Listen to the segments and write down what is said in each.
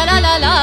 La la la la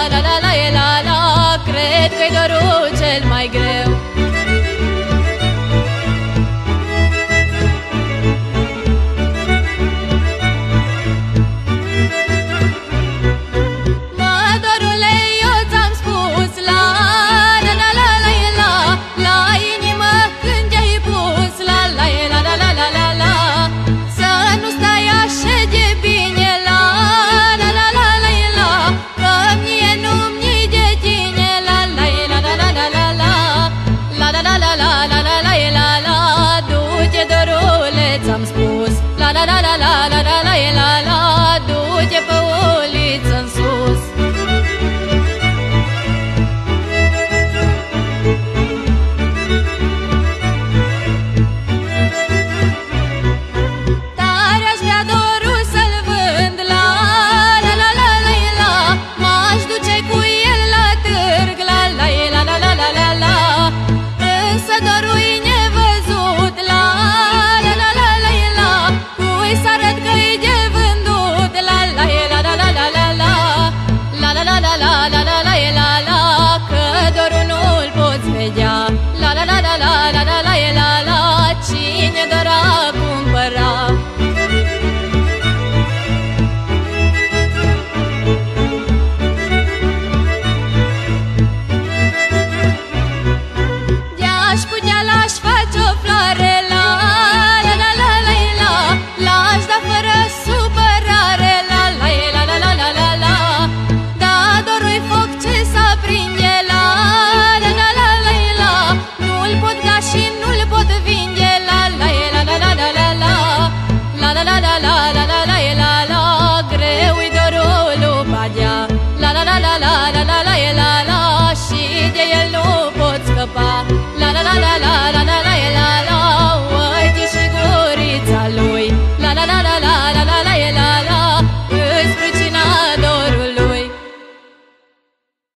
la la la la la la la la la la